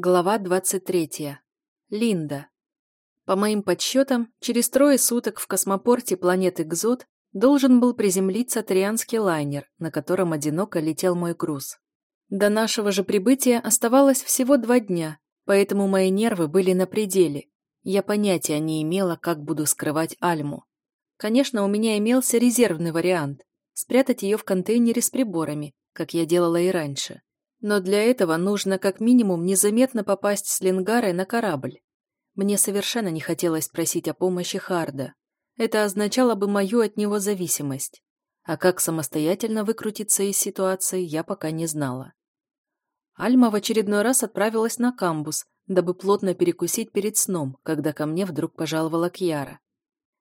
Глава 23. Линда. По моим подсчетам, через трое суток в космопорте планеты Гзот должен был приземлиться трианский лайнер, на котором одиноко летел мой груз. До нашего же прибытия оставалось всего два дня, поэтому мои нервы были на пределе. Я понятия не имела, как буду скрывать Альму. Конечно, у меня имелся резервный вариант – спрятать ее в контейнере с приборами, как я делала и раньше. Но для этого нужно как минимум незаметно попасть с Лингарой на корабль. Мне совершенно не хотелось просить о помощи Харда. Это означало бы мою от него зависимость. А как самостоятельно выкрутиться из ситуации, я пока не знала. Альма в очередной раз отправилась на камбус, дабы плотно перекусить перед сном, когда ко мне вдруг пожаловала Кьяра.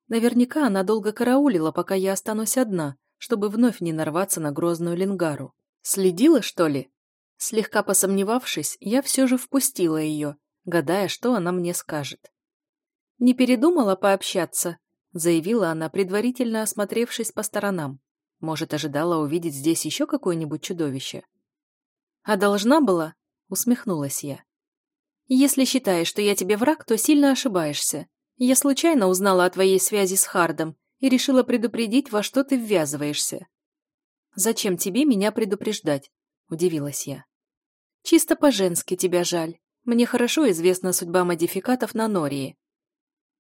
Наверняка она долго караулила, пока я останусь одна, чтобы вновь не нарваться на грозную лингару. Следила, что ли? Слегка посомневавшись, я все же впустила ее, гадая, что она мне скажет. «Не передумала пообщаться?» — заявила она, предварительно осмотревшись по сторонам. Может, ожидала увидеть здесь еще какое-нибудь чудовище? «А должна была?» — усмехнулась я. «Если считаешь, что я тебе враг, то сильно ошибаешься. Я случайно узнала о твоей связи с Хардом и решила предупредить, во что ты ввязываешься». «Зачем тебе меня предупреждать?» – удивилась я. «Чисто по-женски тебя жаль. Мне хорошо известна судьба модификатов на Нории».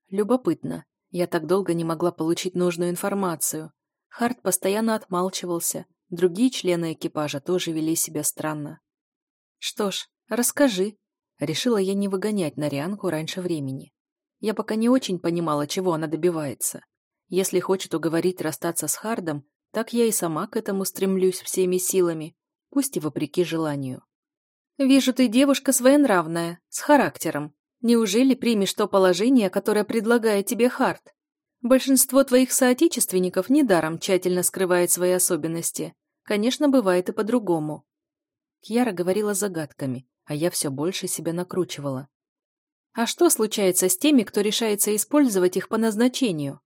Любопытно. Я так долго не могла получить нужную информацию. Харт постоянно отмалчивался, другие члены экипажа тоже вели себя странно. «Что ж, расскажи». Решила я не выгонять Нарианку раньше времени. Я пока не очень понимала, чего она добивается. Если хочет уговорить расстаться с Хардом, так я и сама к этому стремлюсь всеми силами, пусть и вопреки желанию. «Вижу, ты девушка своенравная, с характером. Неужели примешь то положение, которое предлагает тебе Харт? Большинство твоих соотечественников недаром тщательно скрывает свои особенности. Конечно, бывает и по-другому». Кьяра говорила загадками, а я все больше себя накручивала. А что случается с теми, кто решается использовать их по назначению?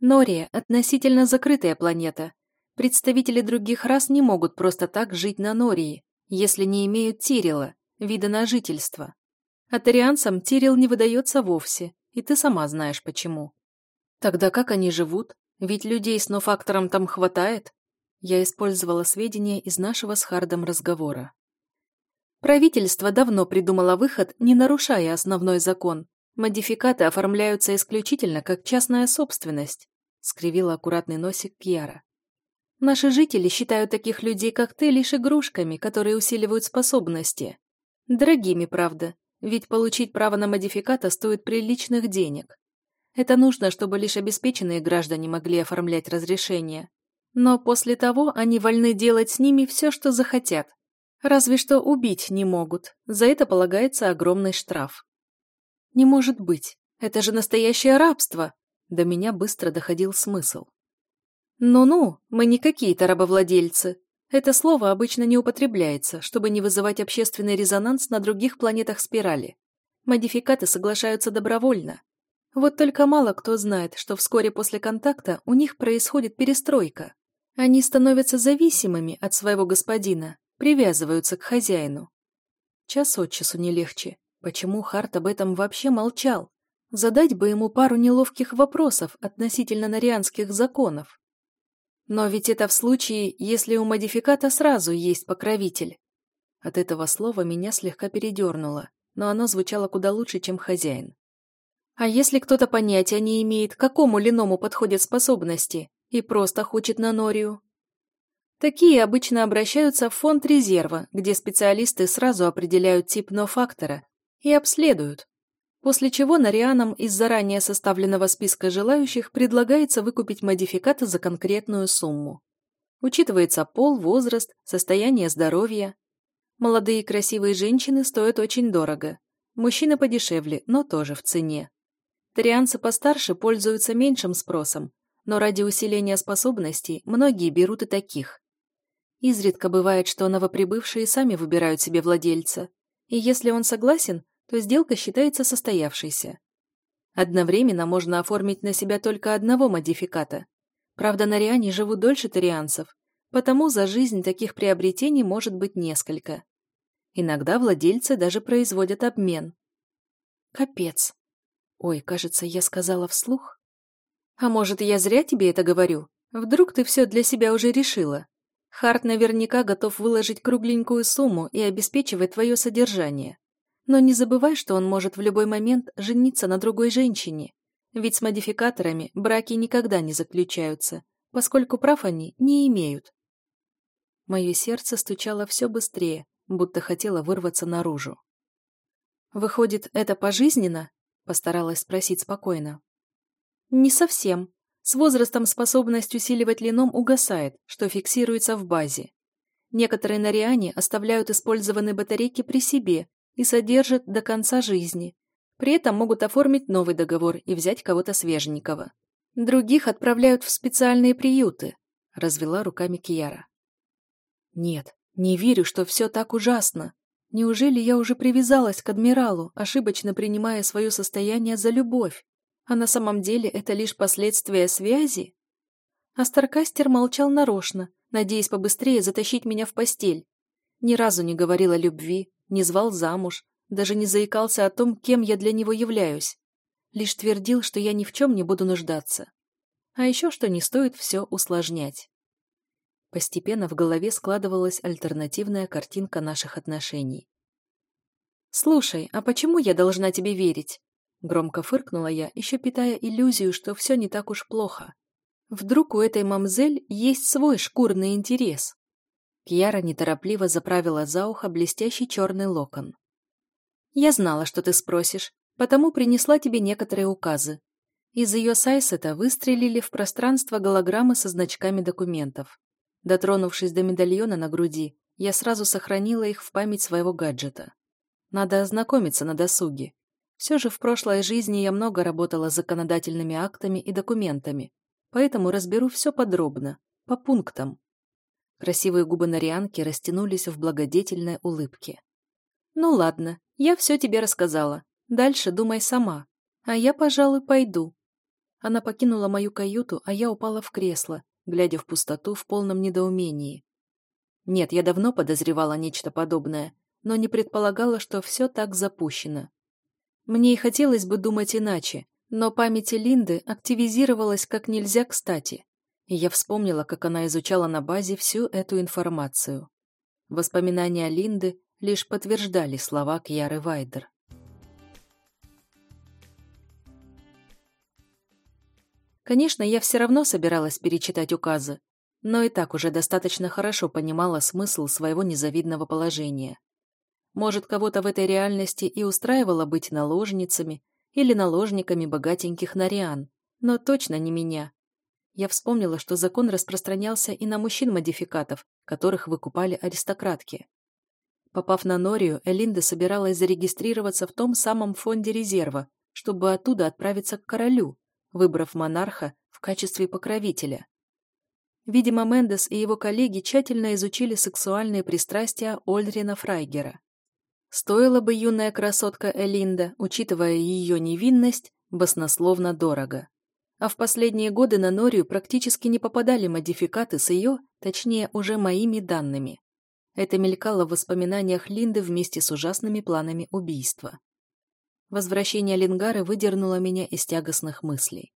Нория – относительно закрытая планета, Представители других рас не могут просто так жить на Нории, если не имеют Тирила, вида на жительство. А тарианцам Тирил не выдается вовсе, и ты сама знаешь почему. Тогда как они живут? Ведь людей с нофактором там хватает? Я использовала сведения из нашего с Хардом разговора. Правительство давно придумало выход, не нарушая основной закон. Модификаты оформляются исключительно как частная собственность, скривила аккуратный носик Кьяра. Наши жители считают таких людей, как ты, лишь игрушками, которые усиливают способности. Дорогими, правда, ведь получить право на модификата стоит приличных денег. Это нужно, чтобы лишь обеспеченные граждане могли оформлять разрешение. Но после того они вольны делать с ними все, что захотят. Разве что убить не могут. За это полагается огромный штраф. Не может быть. Это же настоящее рабство. До меня быстро доходил смысл. «Ну-ну, мы не какие-то рабовладельцы. Это слово обычно не употребляется, чтобы не вызывать общественный резонанс на других планетах спирали. Модификаты соглашаются добровольно. Вот только мало кто знает, что вскоре после контакта у них происходит перестройка. Они становятся зависимыми от своего господина, привязываются к хозяину. Час от часу не легче. Почему Харт об этом вообще молчал? Задать бы ему пару неловких вопросов относительно нарианских законов. Но ведь это в случае, если у модификата сразу есть покровитель. От этого слова меня слегка передернуло, но оно звучало куда лучше, чем хозяин. А если кто-то понятия не имеет, какому линому подходят способности, и просто хочет на Норию? Такие обычно обращаются в фонд резерва, где специалисты сразу определяют тип но-фактора и обследуют, После чего Нарианам из заранее составленного списка желающих предлагается выкупить модификаты за конкретную сумму. Учитывается пол, возраст, состояние здоровья. Молодые красивые женщины стоят очень дорого. Мужчины подешевле, но тоже в цене. Тарианцы постарше пользуются меньшим спросом, но ради усиления способностей многие берут и таких. Изредка бывает, что новоприбывшие сами выбирают себе владельца, и если он согласен, то сделка считается состоявшейся. Одновременно можно оформить на себя только одного модификата. Правда, на Риане живут дольше тарианцев, потому за жизнь таких приобретений может быть несколько. Иногда владельцы даже производят обмен. Капец. Ой, кажется, я сказала вслух. А может, я зря тебе это говорю? Вдруг ты все для себя уже решила? Харт наверняка готов выложить кругленькую сумму и обеспечивать твое содержание. Но не забывай, что он может в любой момент жениться на другой женщине. Ведь с модификаторами браки никогда не заключаются, поскольку прав они не имеют. Мое сердце стучало все быстрее, будто хотело вырваться наружу. «Выходит, это пожизненно?» – постаралась спросить спокойно. «Не совсем. С возрастом способность усиливать лином угасает, что фиксируется в базе. Некоторые нариане оставляют использованные батарейки при себе и содержат до конца жизни. При этом могут оформить новый договор и взять кого-то свеженького. Других отправляют в специальные приюты», – развела руками Кияра. «Нет, не верю, что все так ужасно. Неужели я уже привязалась к адмиралу, ошибочно принимая свое состояние за любовь? А на самом деле это лишь последствия связи? А Старкастер молчал нарочно, надеясь побыстрее затащить меня в постель. Ни разу не говорил о любви, не звал замуж, даже не заикался о том, кем я для него являюсь. Лишь твердил, что я ни в чем не буду нуждаться. А еще, что не стоит все усложнять. Постепенно в голове складывалась альтернативная картинка наших отношений. «Слушай, а почему я должна тебе верить?» Громко фыркнула я, еще питая иллюзию, что все не так уж плохо. Вдруг у этой мамзель есть свой шкурный интерес? Кьяра неторопливо заправила за ухо блестящий черный локон. «Я знала, что ты спросишь, потому принесла тебе некоторые указы. Из ее сайсета выстрелили в пространство голограммы со значками документов. Дотронувшись до медальона на груди, я сразу сохранила их в память своего гаджета. Надо ознакомиться на досуге. Все же в прошлой жизни я много работала с законодательными актами и документами, поэтому разберу все подробно, по пунктам. Красивые губы Нарианки растянулись в благодетельной улыбке. «Ну ладно, я все тебе рассказала. Дальше думай сама. А я, пожалуй, пойду». Она покинула мою каюту, а я упала в кресло, глядя в пустоту в полном недоумении. Нет, я давно подозревала нечто подобное, но не предполагала, что все так запущено. Мне и хотелось бы думать иначе, но память Линды активизировалась как нельзя кстати, и я вспомнила, как она изучала на базе всю эту информацию. Воспоминания Линды лишь подтверждали слова Кьяры Вайдер. Конечно, я все равно собиралась перечитать указы, но и так уже достаточно хорошо понимала смысл своего незавидного положения. Может, кого-то в этой реальности и устраивало быть наложницами или наложниками богатеньких нариан, но точно не меня. Я вспомнила, что закон распространялся и на мужчин-модификатов, которых выкупали аристократки. Попав на Норию, Элинда собиралась зарегистрироваться в том самом фонде резерва, чтобы оттуда отправиться к королю, выбрав монарха в качестве покровителя. Видимо, Мендес и его коллеги тщательно изучили сексуальные пристрастия Ольрина Фрайгера. Стоила бы юная красотка Элинда, учитывая ее невинность, баснословно дорого. А в последние годы на Норию практически не попадали модификаты с ее, точнее, уже моими данными. Это мелькало в воспоминаниях Линды вместе с ужасными планами убийства. Возвращение Лингары выдернуло меня из тягостных мыслей.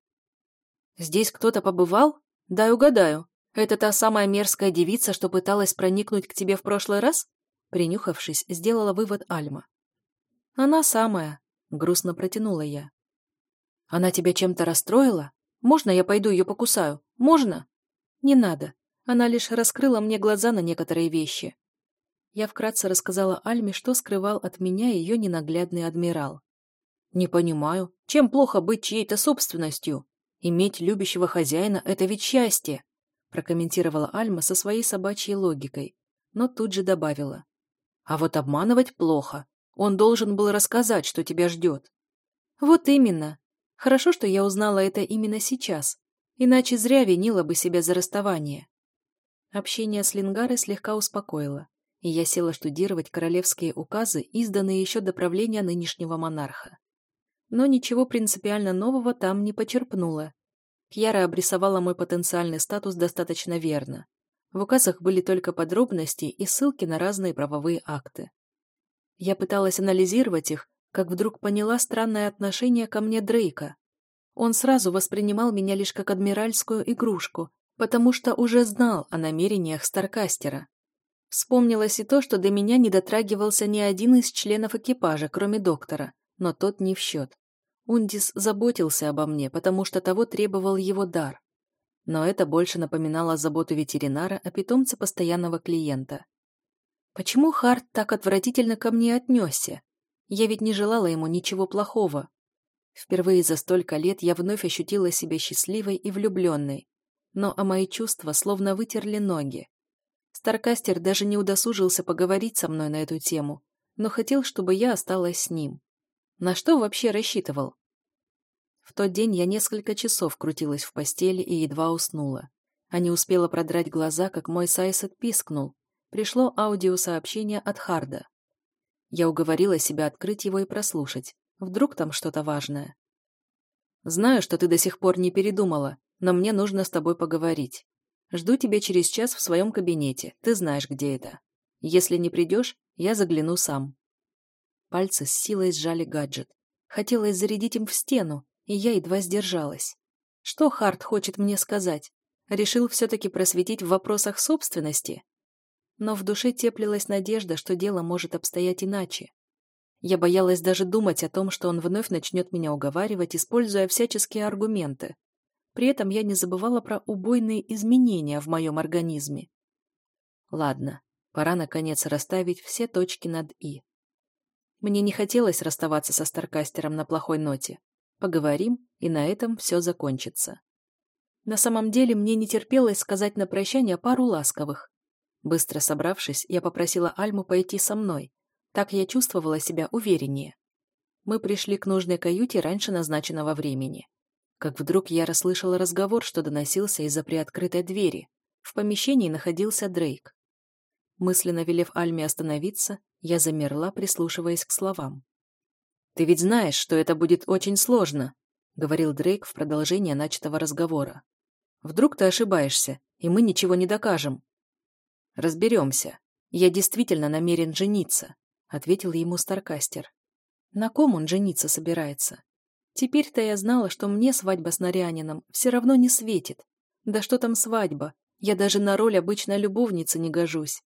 «Здесь кто-то побывал? Дай угадаю. Это та самая мерзкая девица, что пыталась проникнуть к тебе в прошлый раз?» Принюхавшись, сделала вывод Альма. «Она самая», — грустно протянула я. «Она тебя чем-то расстроила? Можно я пойду ее покусаю? Можно?» «Не надо. Она лишь раскрыла мне глаза на некоторые вещи». Я вкратце рассказала Альме, что скрывал от меня ее ненаглядный адмирал. «Не понимаю, чем плохо быть чьей-то собственностью? Иметь любящего хозяина – это ведь счастье!» прокомментировала Альма со своей собачьей логикой, но тут же добавила. «А вот обманывать плохо. Он должен был рассказать, что тебя ждет». «Вот именно. Хорошо, что я узнала это именно сейчас, иначе зря винила бы себя за расставание». Общение с Лингарой слегка успокоило, и я села штудировать королевские указы, изданные еще до правления нынешнего монарха но ничего принципиально нового там не почерпнула. Кьяра обрисовала мой потенциальный статус достаточно верно. В указах были только подробности и ссылки на разные правовые акты. Я пыталась анализировать их, как вдруг поняла странное отношение ко мне Дрейка. Он сразу воспринимал меня лишь как адмиральскую игрушку, потому что уже знал о намерениях Старкастера. Вспомнилось и то, что до меня не дотрагивался ни один из членов экипажа, кроме доктора, но тот не в счет. Ундис заботился обо мне, потому что того требовал его дар. Но это больше напоминало заботу ветеринара о питомце постоянного клиента. Почему Харт так отвратительно ко мне отнесся? Я ведь не желала ему ничего плохого. Впервые за столько лет я вновь ощутила себя счастливой и влюбленной, но о мои чувства словно вытерли ноги. Старкастер даже не удосужился поговорить со мной на эту тему, но хотел, чтобы я осталась с ним. На что вообще рассчитывал? В тот день я несколько часов крутилась в постели и едва уснула. А не успела продрать глаза, как мой сайсет пискнул. Пришло аудиосообщение от Харда. Я уговорила себя открыть его и прослушать. Вдруг там что-то важное. «Знаю, что ты до сих пор не передумала, но мне нужно с тобой поговорить. Жду тебя через час в своем кабинете, ты знаешь, где это. Если не придешь, я загляну сам». Пальцы с силой сжали гаджет. Хотелось зарядить им в стену, и я едва сдержалась. Что Харт хочет мне сказать? Решил все-таки просветить в вопросах собственности? Но в душе теплилась надежда, что дело может обстоять иначе. Я боялась даже думать о том, что он вновь начнет меня уговаривать, используя всяческие аргументы. При этом я не забывала про убойные изменения в моем организме. Ладно, пора наконец расставить все точки над «и». Мне не хотелось расставаться со Старкастером на плохой ноте. Поговорим, и на этом все закончится. На самом деле мне не терпелось сказать на прощание пару ласковых. Быстро собравшись, я попросила Альму пойти со мной. Так я чувствовала себя увереннее. Мы пришли к нужной каюте раньше назначенного времени как вдруг я расслышала разговор, что доносился из-за приоткрытой двери. В помещении находился Дрейк. Мысленно велев Альме остановиться, я замерла, прислушиваясь к словам. «Ты ведь знаешь, что это будет очень сложно», — говорил Дрейк в продолжение начатого разговора. «Вдруг ты ошибаешься, и мы ничего не докажем». «Разберемся. Я действительно намерен жениться», — ответил ему Старкастер. «На ком он жениться собирается?» Теперь-то я знала, что мне свадьба с Нарянином все равно не светит. Да что там свадьба? Я даже на роль обычной любовницы не гожусь.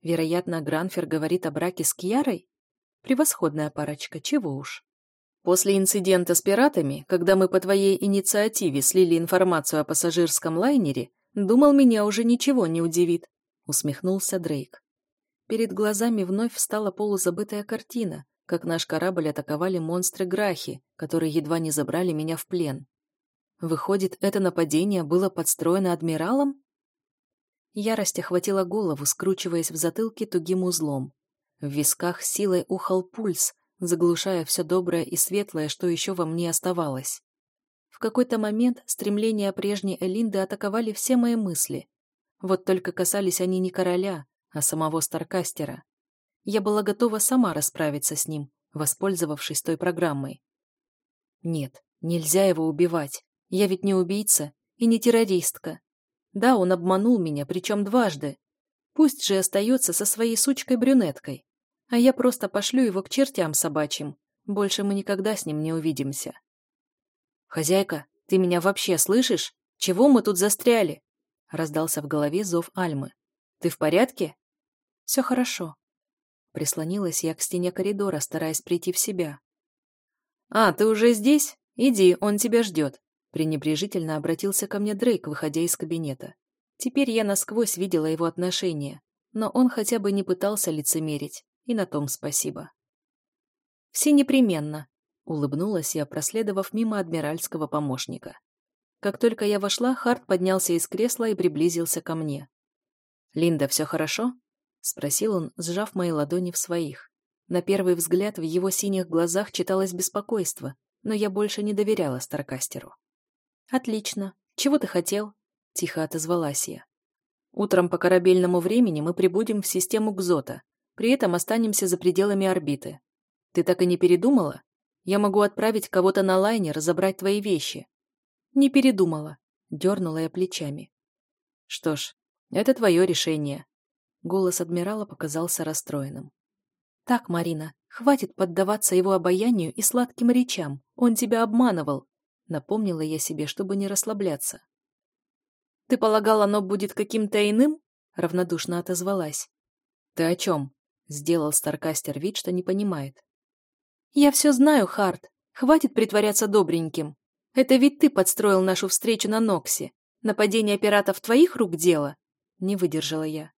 Вероятно, Гранфер говорит о браке с Кьярой? Превосходная парочка, чего уж. После инцидента с пиратами, когда мы по твоей инициативе слили информацию о пассажирском лайнере, думал, меня уже ничего не удивит, усмехнулся Дрейк. Перед глазами вновь встала полузабытая картина, как наш корабль атаковали монстры Грахи, которые едва не забрали меня в плен. Выходит, это нападение было подстроено адмиралом? Ярость охватила голову, скручиваясь в затылке тугим узлом. В висках силой ухал пульс, заглушая все доброе и светлое, что еще во мне оставалось. В какой-то момент стремления прежней Элинды атаковали все мои мысли. Вот только касались они не короля, а самого Старкастера. Я была готова сама расправиться с ним, воспользовавшись той программой. Нет, нельзя его убивать. Я ведь не убийца и не террористка. Да, он обманул меня, причем дважды. Пусть же остается со своей сучкой-брюнеткой. А я просто пошлю его к чертям собачьим. Больше мы никогда с ним не увидимся. «Хозяйка, ты меня вообще слышишь? Чего мы тут застряли?» Раздался в голове зов Альмы. «Ты в порядке?» «Все хорошо», Прислонилась я к стене коридора, стараясь прийти в себя. «А, ты уже здесь? Иди, он тебя ждет», — пренебрежительно обратился ко мне Дрейк, выходя из кабинета. Теперь я насквозь видела его отношения, но он хотя бы не пытался лицемерить, и на том спасибо. «Все непременно», — улыбнулась я, проследовав мимо адмиральского помощника. Как только я вошла, Харт поднялся из кресла и приблизился ко мне. «Линда, все хорошо?» — спросил он, сжав мои ладони в своих. На первый взгляд в его синих глазах читалось беспокойство, но я больше не доверяла Старкастеру. «Отлично. Чего ты хотел?» — тихо отозвалась я. «Утром по корабельному времени мы прибудем в систему Гзота, при этом останемся за пределами орбиты. Ты так и не передумала? Я могу отправить кого-то на лайнер забрать твои вещи». «Не передумала», — дернула я плечами. «Что ж, это твое решение», Голос адмирала показался расстроенным. Так, Марина, хватит поддаваться его обаянию и сладким речам. Он тебя обманывал. Напомнила я себе, чтобы не расслабляться. Ты полагал, оно будет каким-то иным? Равнодушно отозвалась. Ты о чем? Сделал Старкастер вид, что не понимает. Я все знаю, Харт. Хватит притворяться добреньким. Это ведь ты подстроил нашу встречу на Ноксе. Нападение пиратов твоих рук дело? Не выдержала я.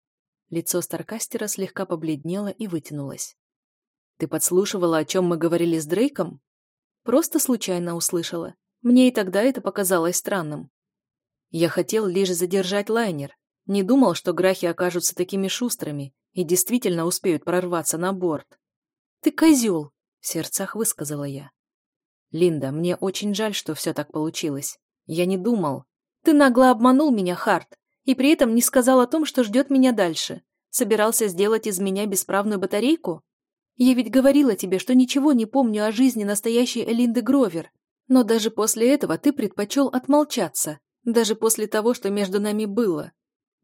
Лицо Старкастера слегка побледнело и вытянулось. Ты подслушивала, о чем мы говорили с Дрейком? Просто случайно услышала. Мне и тогда это показалось странным. Я хотел лишь задержать лайнер. Не думал, что грахи окажутся такими шустрыми и действительно успеют прорваться на борт. «Ты козел!» — в сердцах высказала я. «Линда, мне очень жаль, что все так получилось. Я не думал. Ты нагло обманул меня, Харт, и при этом не сказал о том, что ждет меня дальше. Собирался сделать из меня бесправную батарейку? Я ведь говорила тебе, что ничего не помню о жизни настоящей Элинды Гровер. Но даже после этого ты предпочел отмолчаться. Даже после того, что между нами было.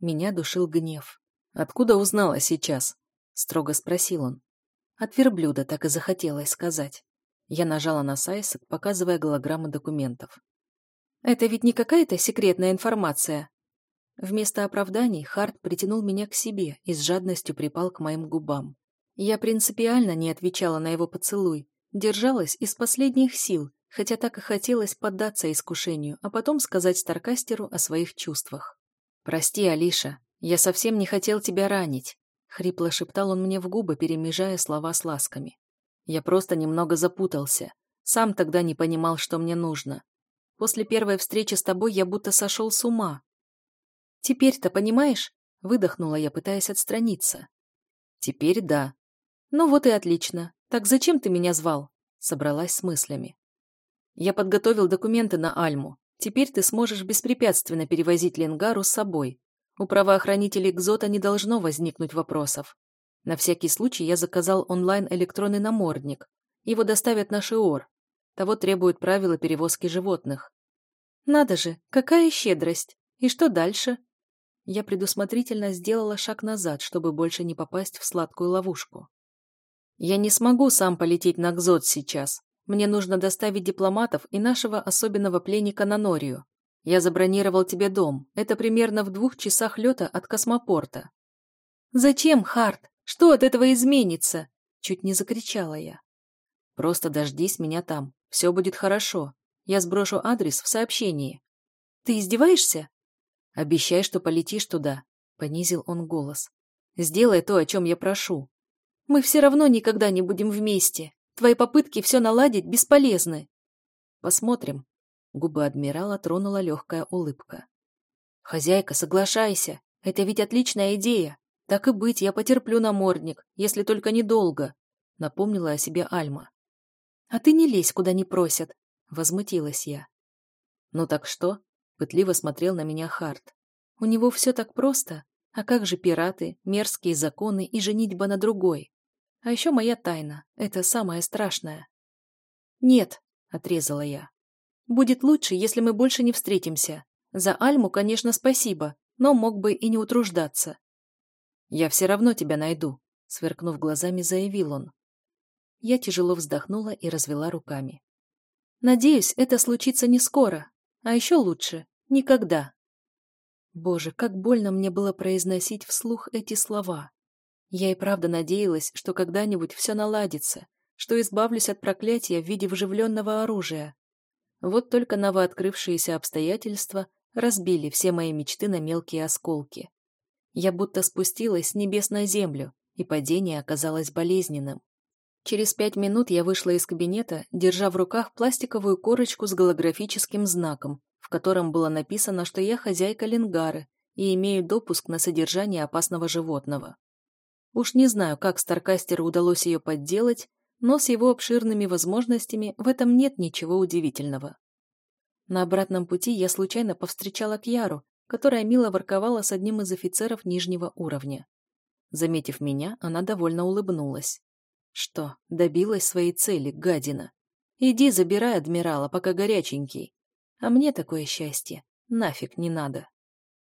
Меня душил гнев. «Откуда узнала сейчас?» — строго спросил он. От верблюда так и захотелось сказать. Я нажала на сайсок, показывая голограммы документов. «Это ведь не какая-то секретная информация?» Вместо оправданий Харт притянул меня к себе и с жадностью припал к моим губам. Я принципиально не отвечала на его поцелуй, держалась из последних сил, хотя так и хотелось поддаться искушению, а потом сказать Старкастеру о своих чувствах. «Прости, Алиша, я совсем не хотел тебя ранить», — хрипло шептал он мне в губы, перемежая слова с ласками. Я просто немного запутался. Сам тогда не понимал, что мне нужно. После первой встречи с тобой я будто сошел с ума. Теперь-то понимаешь? Выдохнула я, пытаясь отстраниться. Теперь да. Ну вот и отлично. Так зачем ты меня звал? Собралась с мыслями. Я подготовил документы на Альму. Теперь ты сможешь беспрепятственно перевозить Ленгару с собой. У правоохранителей Гзота не должно возникнуть вопросов. На всякий случай я заказал онлайн электронный намордник. Его доставят на Шиор. Того требуют правила перевозки животных. Надо же, какая щедрость! И что дальше? Я предусмотрительно сделала шаг назад, чтобы больше не попасть в сладкую ловушку. Я не смогу сам полететь на Гзот сейчас. Мне нужно доставить дипломатов и нашего особенного пленника на Норию. Я забронировал тебе дом. Это примерно в двух часах лета от космопорта. Зачем, Харт? Что от этого изменится?» Чуть не закричала я. «Просто дождись меня там. Все будет хорошо. Я сброшу адрес в сообщении». «Ты издеваешься?» «Обещай, что полетишь туда», — понизил он голос. «Сделай то, о чем я прошу. Мы все равно никогда не будем вместе. Твои попытки все наладить бесполезны». «Посмотрим». Губы адмирала тронула легкая улыбка. «Хозяйка, соглашайся. Это ведь отличная идея. «Так и быть, я потерплю намордник, если только недолго», — напомнила о себе Альма. «А ты не лезь, куда не просят», — возмутилась я. «Ну так что?» — пытливо смотрел на меня Харт. «У него все так просто. А как же пираты, мерзкие законы и женитьба на другой? А еще моя тайна. Это самое страшное». «Нет», — отрезала я. «Будет лучше, если мы больше не встретимся. За Альму, конечно, спасибо, но мог бы и не утруждаться. «Я все равно тебя найду», — сверкнув глазами, заявил он. Я тяжело вздохнула и развела руками. «Надеюсь, это случится не скоро, а еще лучше — никогда». Боже, как больно мне было произносить вслух эти слова. Я и правда надеялась, что когда-нибудь все наладится, что избавлюсь от проклятия в виде вживленного оружия. Вот только новооткрывшиеся обстоятельства разбили все мои мечты на мелкие осколки. Я будто спустилась с небес на землю, и падение оказалось болезненным. Через пять минут я вышла из кабинета, держа в руках пластиковую корочку с голографическим знаком, в котором было написано, что я хозяйка Ленгары и имею допуск на содержание опасного животного. Уж не знаю, как Старкастеру удалось ее подделать, но с его обширными возможностями в этом нет ничего удивительного. На обратном пути я случайно повстречала Кьяру, которая мило ворковала с одним из офицеров нижнего уровня. Заметив меня, она довольно улыбнулась. Что, добилась своей цели, гадина? Иди забирай адмирала, пока горяченький. А мне такое счастье нафиг не надо.